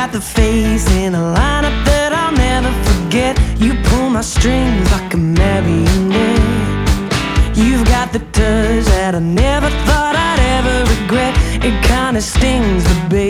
got the face in a lineup that I'll never forget. You pull my strings like a marionette. You've got the touch that I never thought I'd ever regret. It kinda stings, but baby,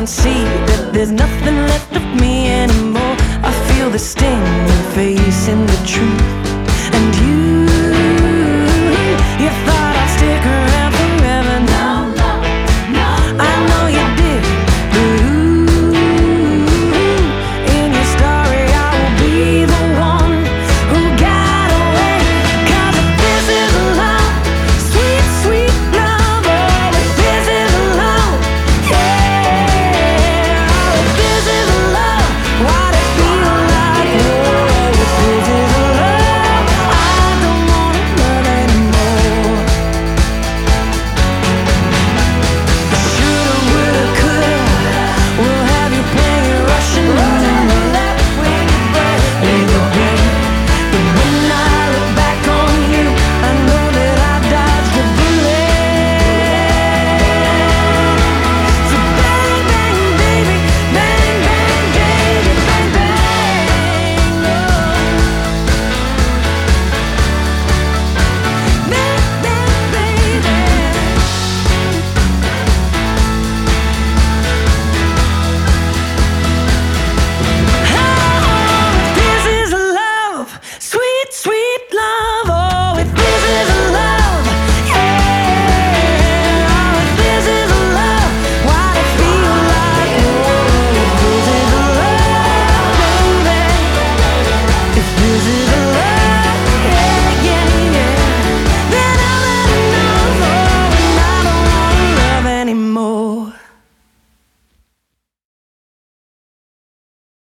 and see that there's nothing left of me anymore. I feel the sting of facing the truth, and you.